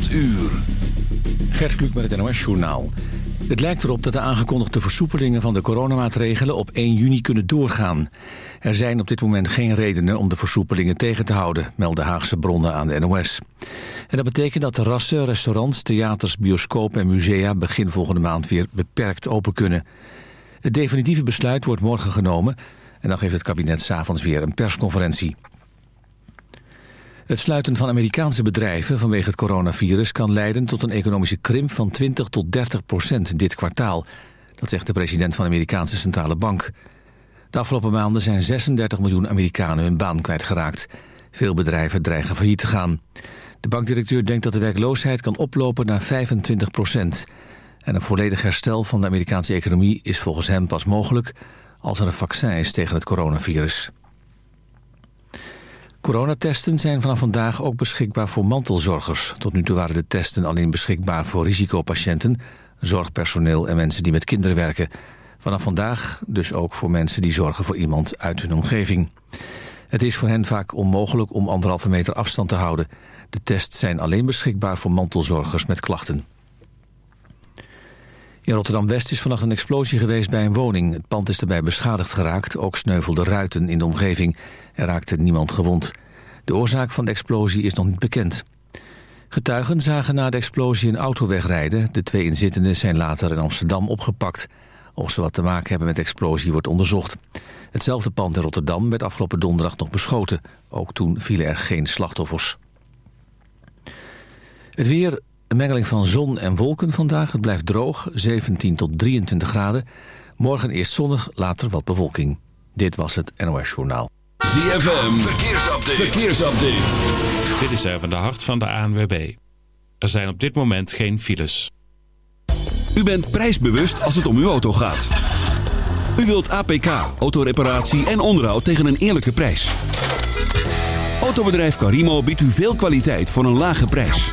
8 uur. Gert Kluk met het NOS-journaal. Het lijkt erop dat de aangekondigde versoepelingen van de coronamaatregelen op 1 juni kunnen doorgaan. Er zijn op dit moment geen redenen om de versoepelingen tegen te houden, melden Haagse bronnen aan de NOS. En dat betekent dat terrassen, restaurants, theaters, bioscopen en musea begin volgende maand weer beperkt open kunnen. Het definitieve besluit wordt morgen genomen en dan geeft het kabinet s'avonds weer een persconferentie. Het sluiten van Amerikaanse bedrijven vanwege het coronavirus... kan leiden tot een economische krimp van 20 tot 30 procent dit kwartaal. Dat zegt de president van de Amerikaanse Centrale Bank. De afgelopen maanden zijn 36 miljoen Amerikanen hun baan kwijtgeraakt. Veel bedrijven dreigen failliet te gaan. De bankdirecteur denkt dat de werkloosheid kan oplopen naar 25 procent. En een volledig herstel van de Amerikaanse economie is volgens hem pas mogelijk... als er een vaccin is tegen het coronavirus. Coronatesten zijn vanaf vandaag ook beschikbaar voor mantelzorgers. Tot nu toe waren de testen alleen beschikbaar voor risicopatiënten... zorgpersoneel en mensen die met kinderen werken. Vanaf vandaag dus ook voor mensen die zorgen voor iemand uit hun omgeving. Het is voor hen vaak onmogelijk om anderhalve meter afstand te houden. De tests zijn alleen beschikbaar voor mantelzorgers met klachten. In Rotterdam-West is vannacht een explosie geweest bij een woning. Het pand is daarbij beschadigd geraakt, ook sneuvelden ruiten in de omgeving. Er raakte niemand gewond. De oorzaak van de explosie is nog niet bekend. Getuigen zagen na de explosie een auto wegrijden. De twee inzittenden zijn later in Amsterdam opgepakt. Of ze wat te maken hebben met de explosie wordt onderzocht. Hetzelfde pand in Rotterdam werd afgelopen donderdag nog beschoten. Ook toen vielen er geen slachtoffers. Het weer, een mengeling van zon en wolken vandaag. Het blijft droog, 17 tot 23 graden. Morgen eerst zonnig, later wat bewolking. Dit was het NOS Journaal. ZFM, verkeersupdate. verkeersupdate. Dit is even de hart van de ANWB. Er zijn op dit moment geen files. U bent prijsbewust als het om uw auto gaat. U wilt APK, autoreparatie en onderhoud tegen een eerlijke prijs. Autobedrijf Carimo biedt u veel kwaliteit voor een lage prijs.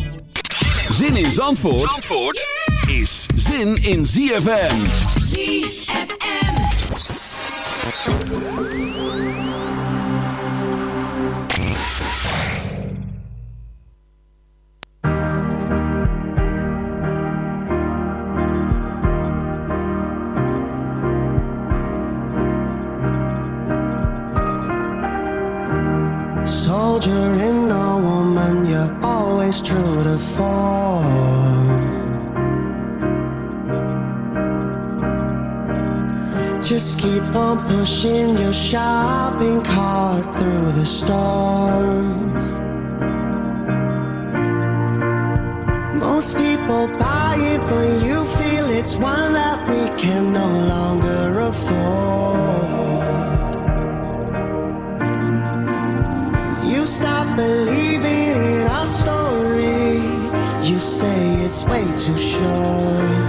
Zin in Zandvoort, Zandvoort is zin in ZFM. ZFM. Soldier in a woman, you're always true to form. down, pushing your shopping cart through the storm. Most people buy it, but you feel it's one that we can no longer afford. You stop believing in our story, you say it's way too short.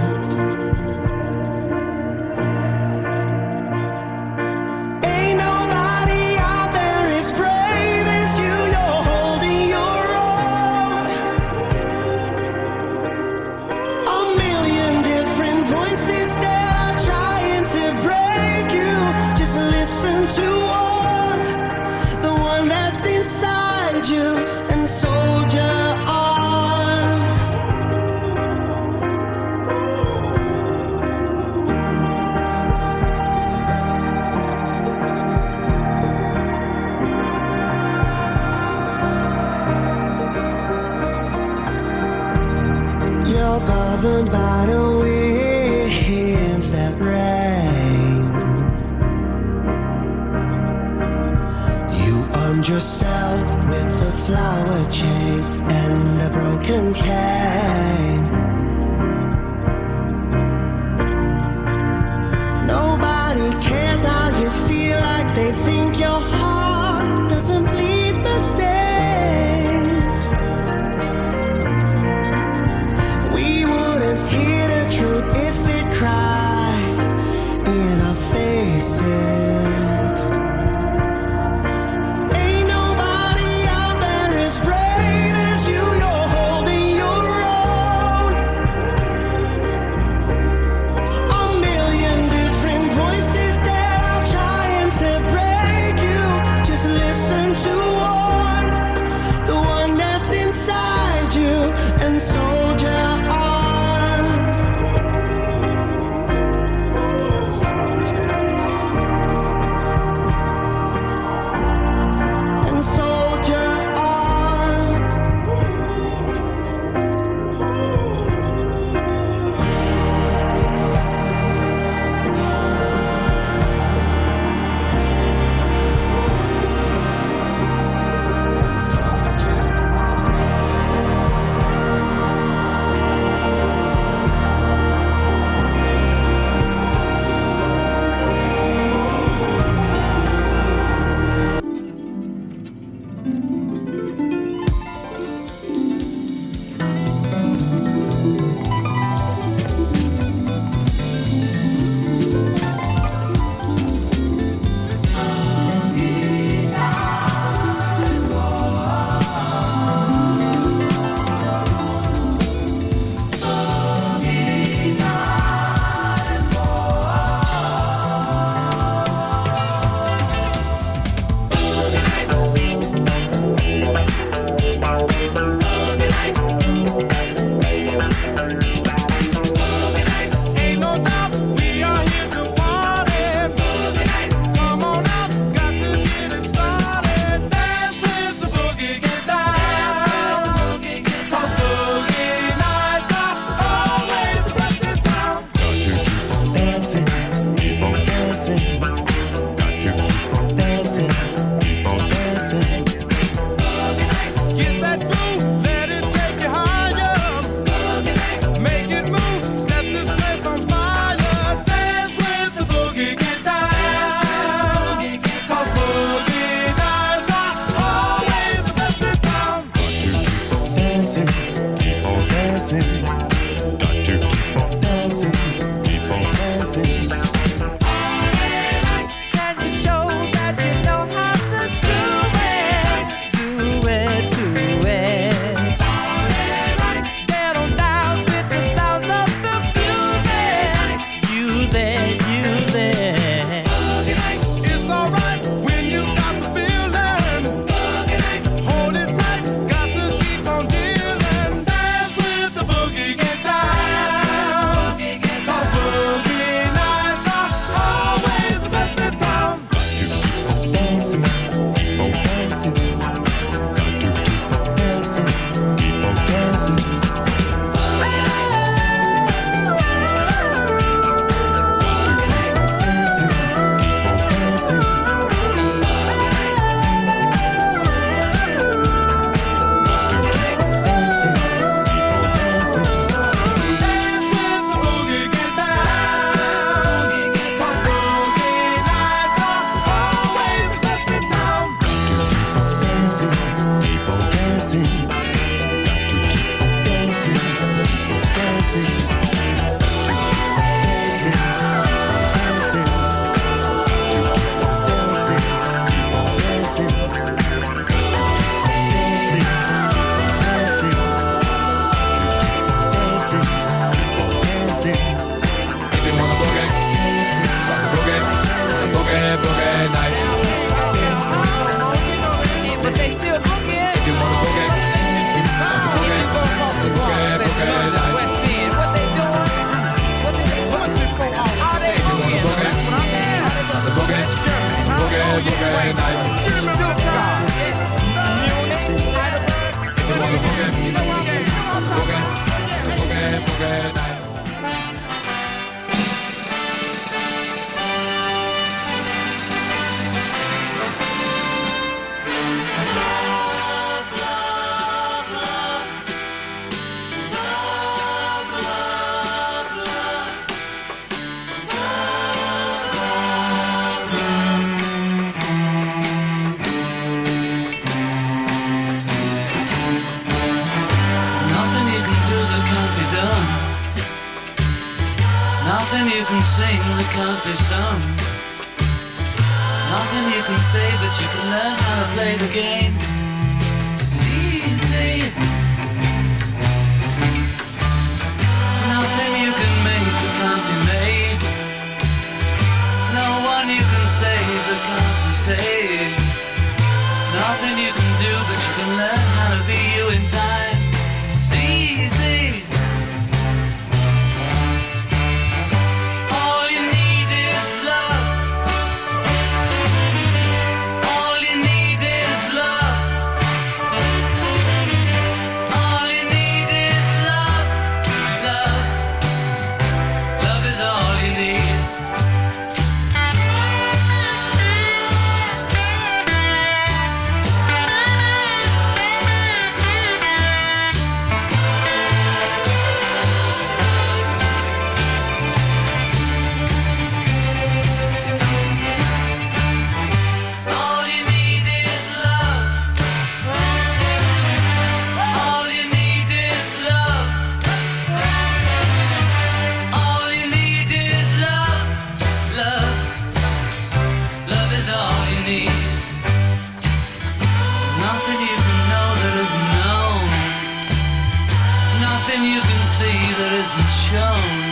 you can see that isn't shown.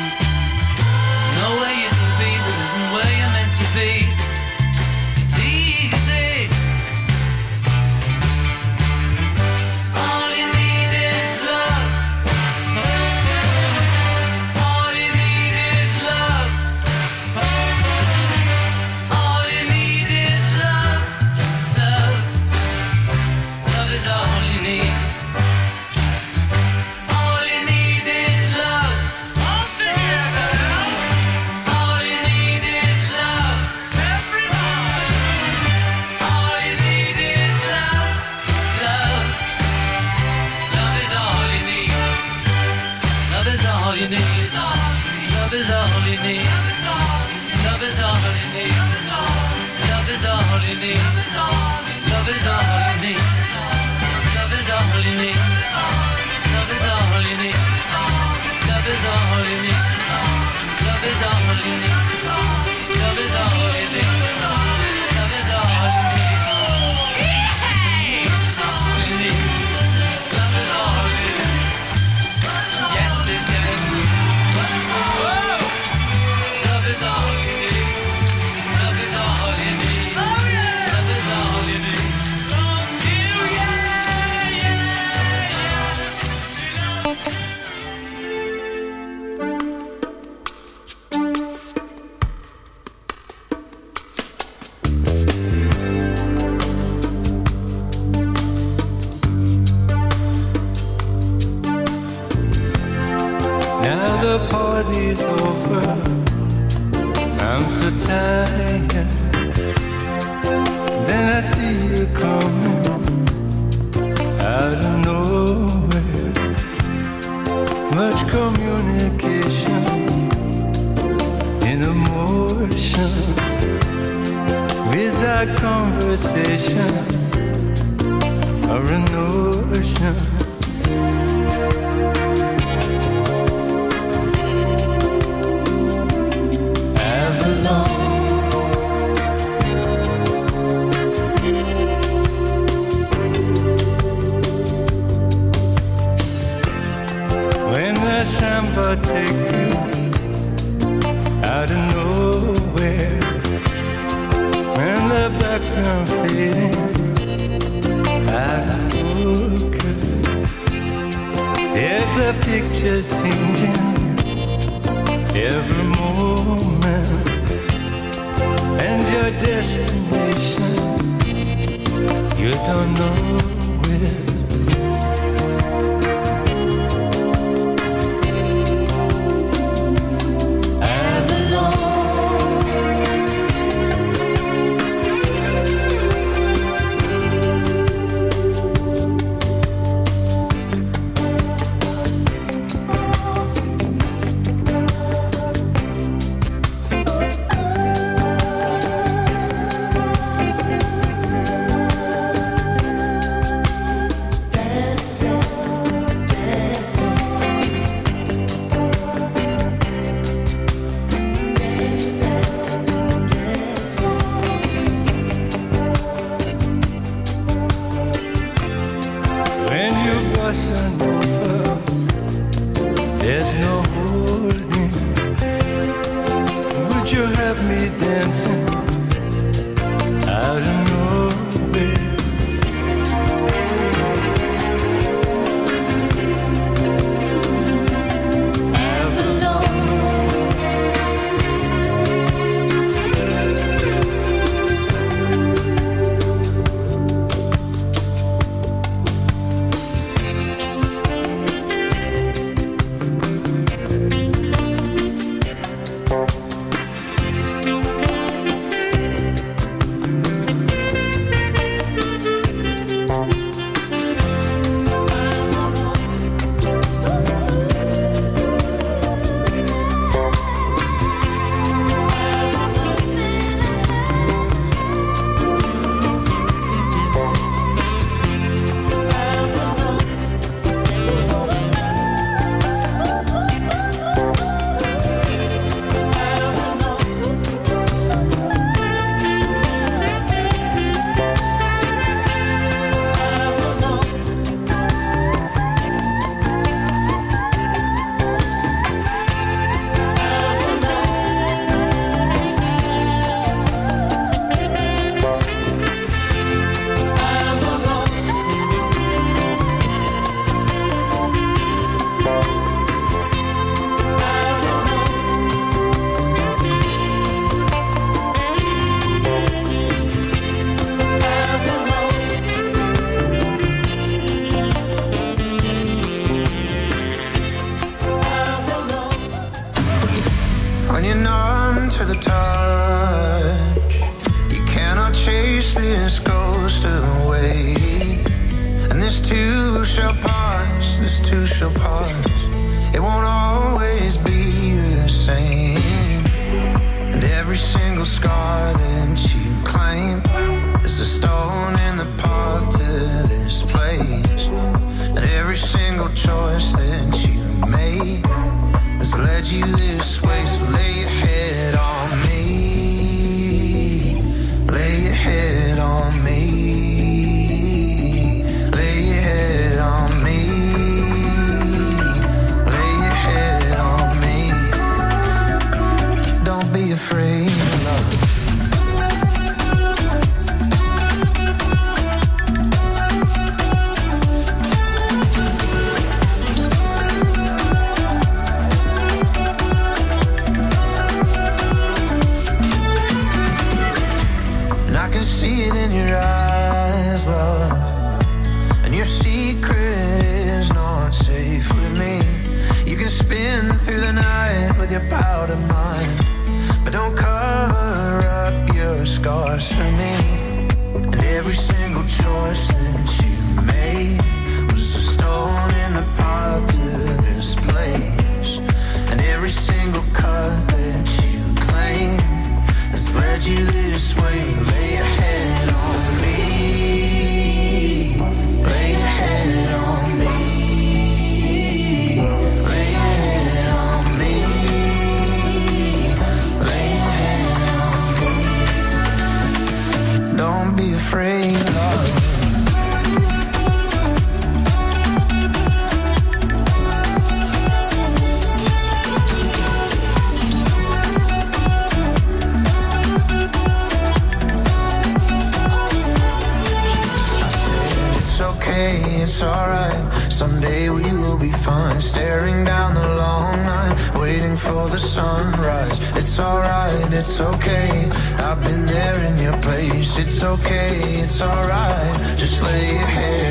conversation or an ocean. me dancing. this goes to. And this too shall pass, this too shall pass. It won't always be the same. And every single scar that you claim is a stone in the path to this place. And every single choice that you made has led you this way. So it's okay. I've been there in your place. It's okay, it's alright. Just lay your head.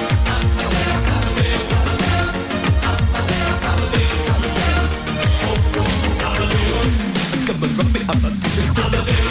Amadeus. Es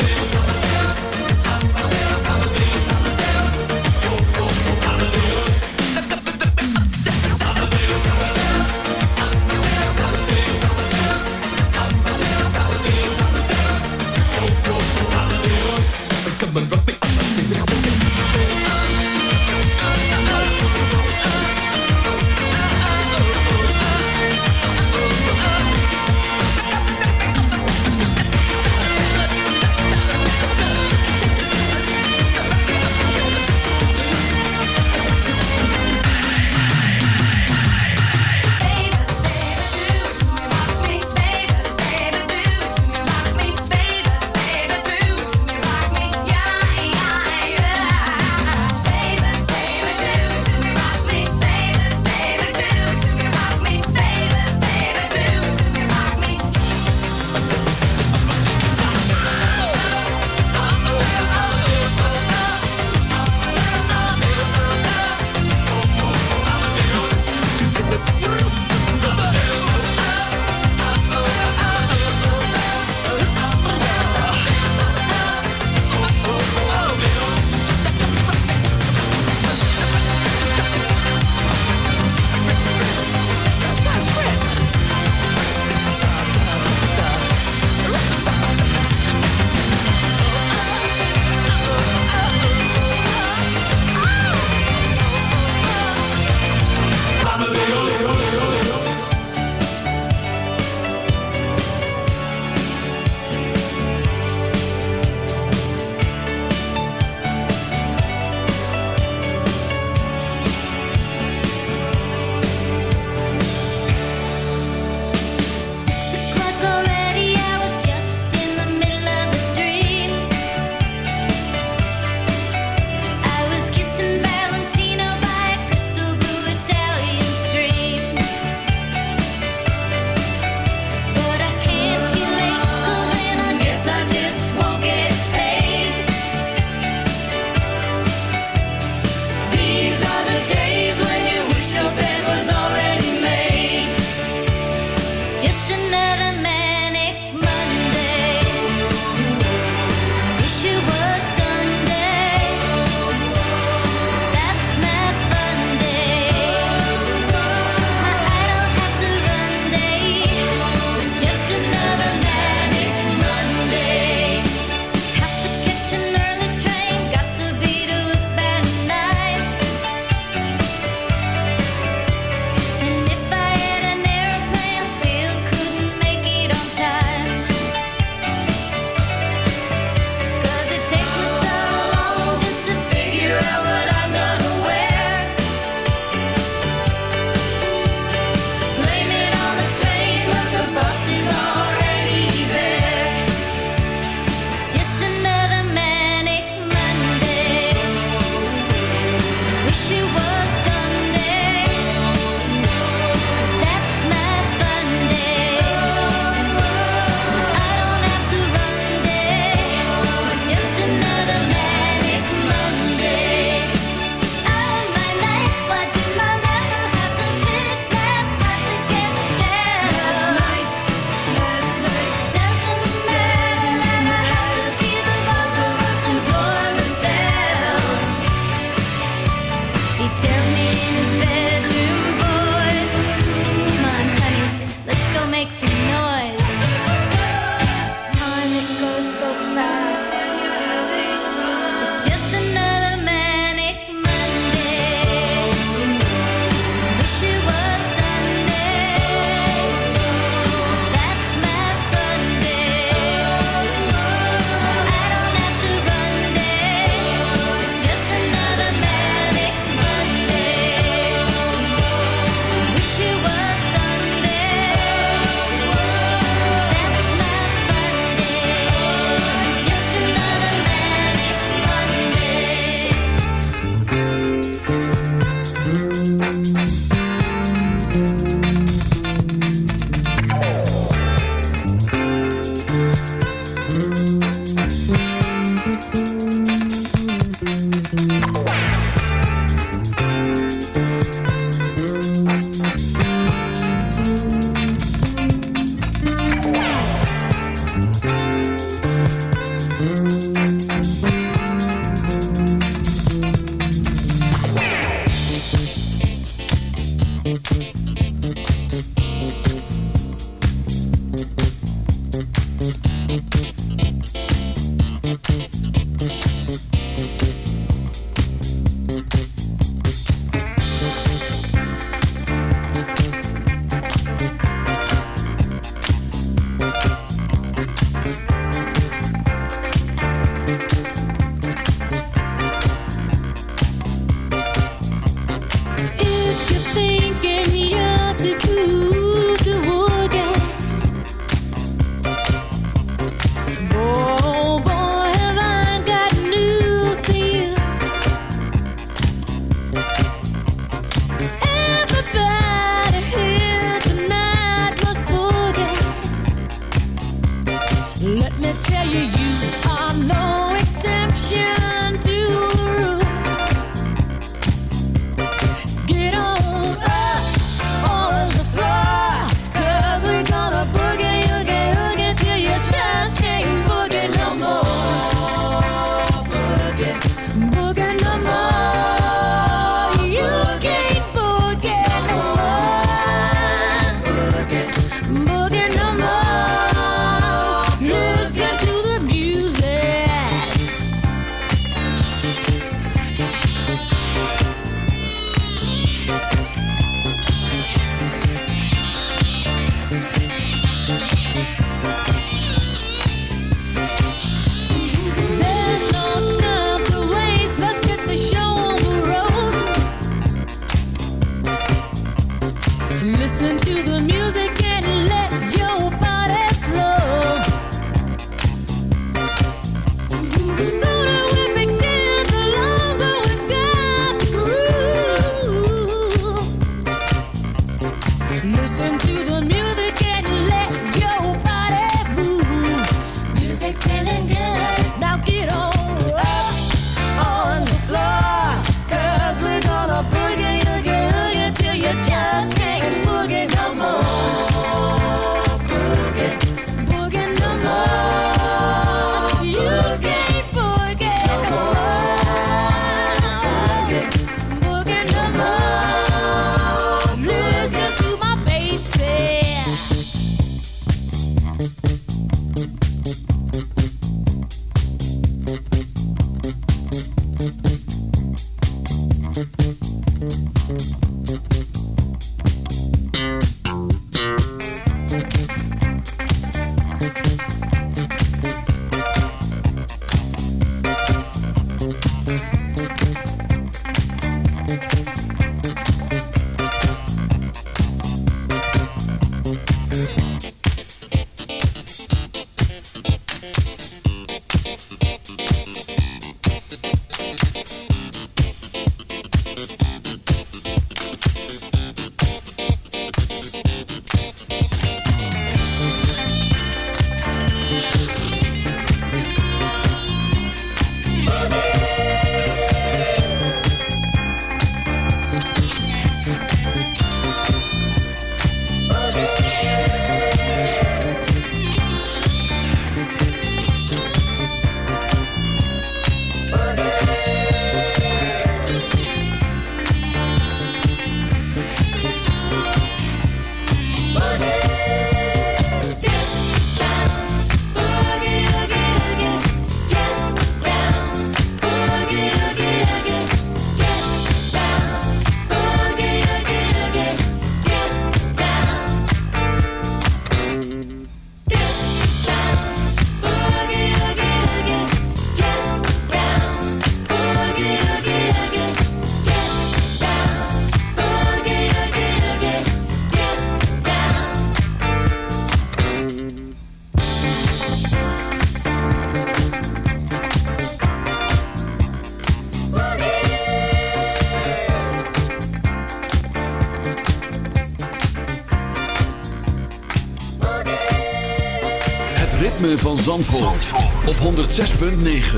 Zandvoort, op 106.9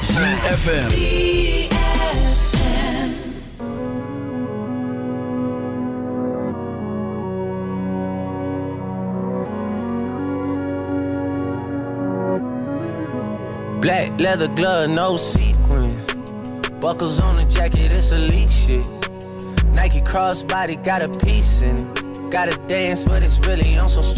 CFFM Black leather glove, no sequins. Buckles on the jacket, it's elite shit. Nike crossbody got a piece in it. Gotta dance, but it's really on some.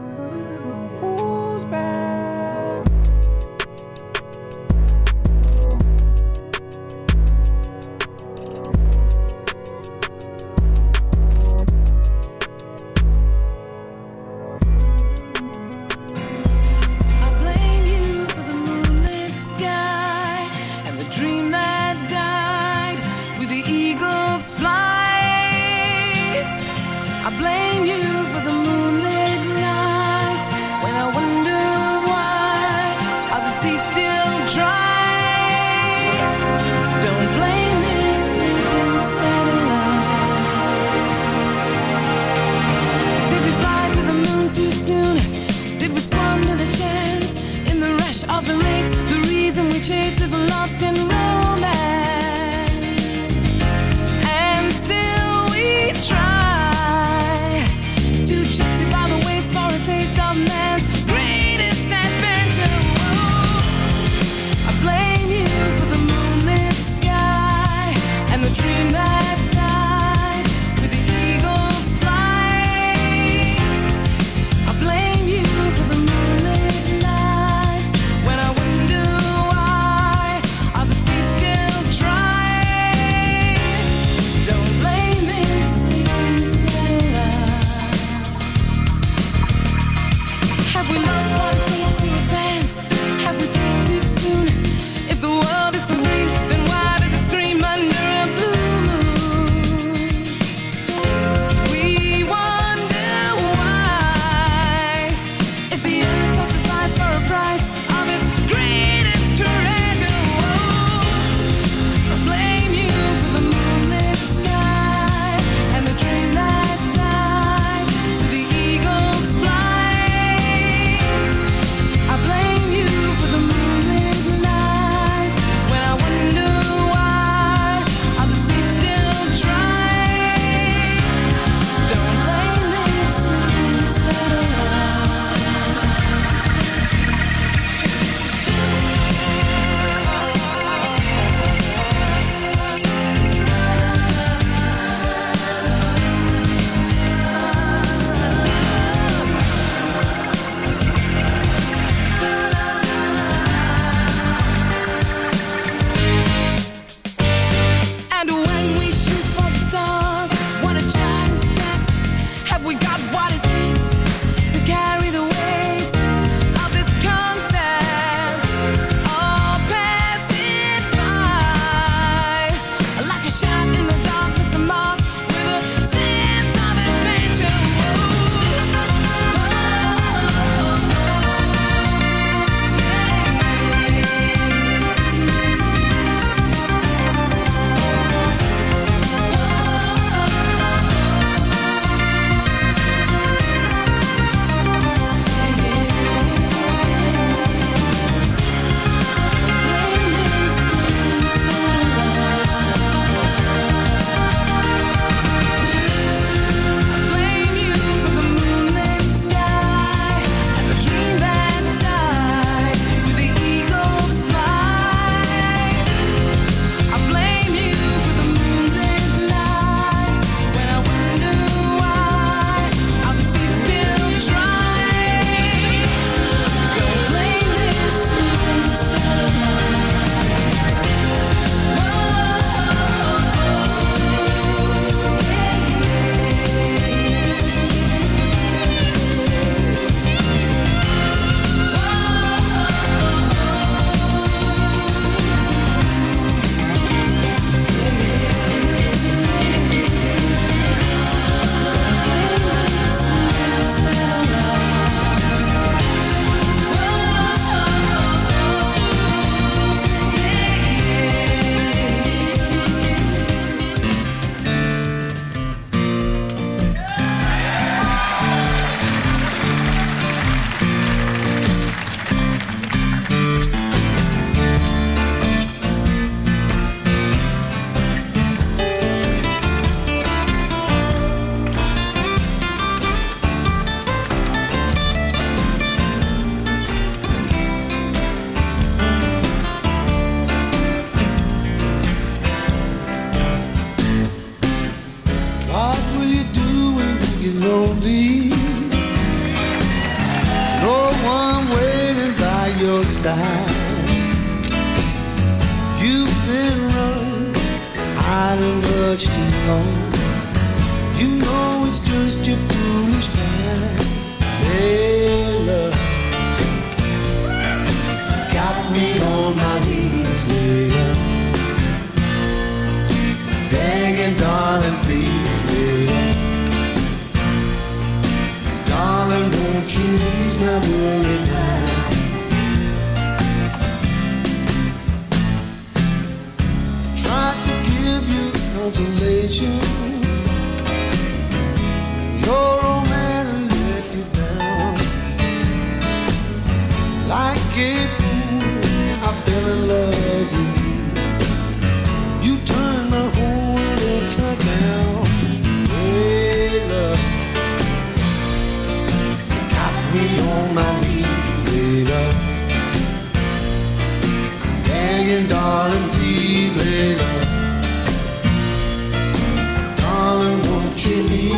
I blame you for the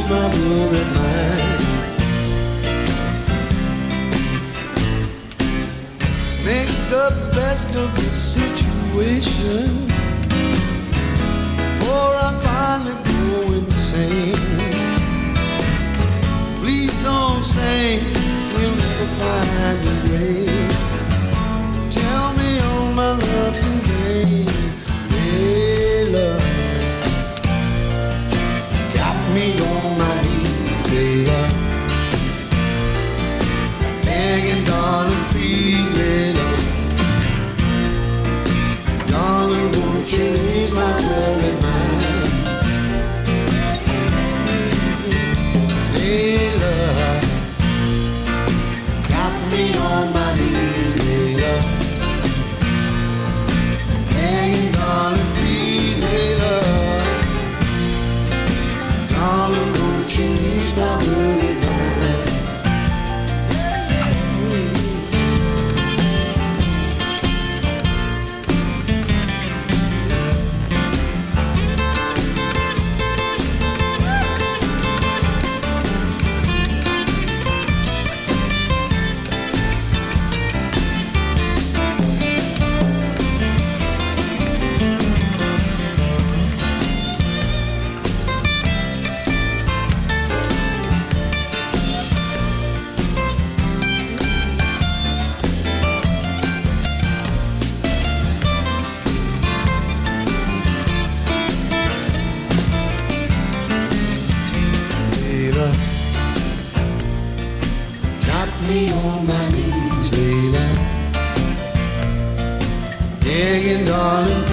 keeps my blood at night. Make the best of the situation, for I finally go insane. Please don't say we'll never find a grave. Tell me all my love Layla. Got me on my knees, Layla. Begging, darling.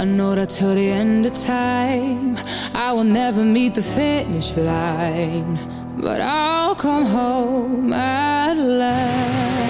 I know that till the end of time, I will never meet the finish line. But I'll come home at last.